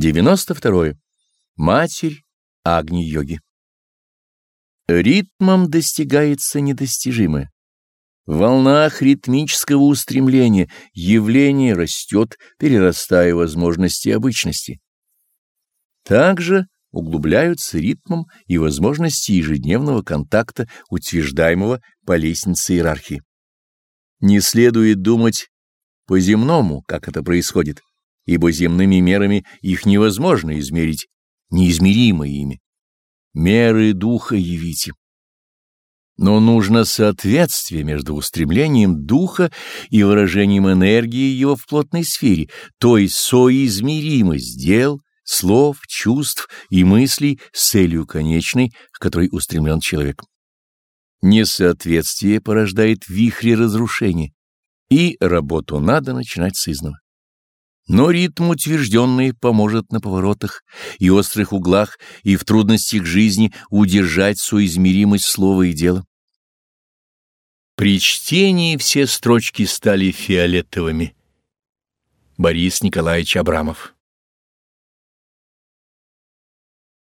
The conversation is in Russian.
92. Матерь Агни-йоги. Ритмом достигается недостижимое. В волнах ритмического устремления явление растет, перерастая возможности обычности. Также углубляются ритмом и возможности ежедневного контакта, утверждаемого по лестнице иерархии. Не следует думать по-земному, как это происходит, ибо земными мерами их невозможно измерить, неизмеримо ими. Меры духа явите. Но нужно соответствие между устремлением духа и выражением энергии его в плотной сфере, то есть соизмеримость дел, слов, чувств и мыслей с целью конечной, к которой устремлен человек. Несоответствие порождает вихри разрушения, и работу надо начинать с изного. Но ритм утвержденный поможет на поворотах и острых углах и в трудностях жизни удержать соизмеримость слова и дела. При чтении все строчки стали фиолетовыми. Борис Николаевич Абрамов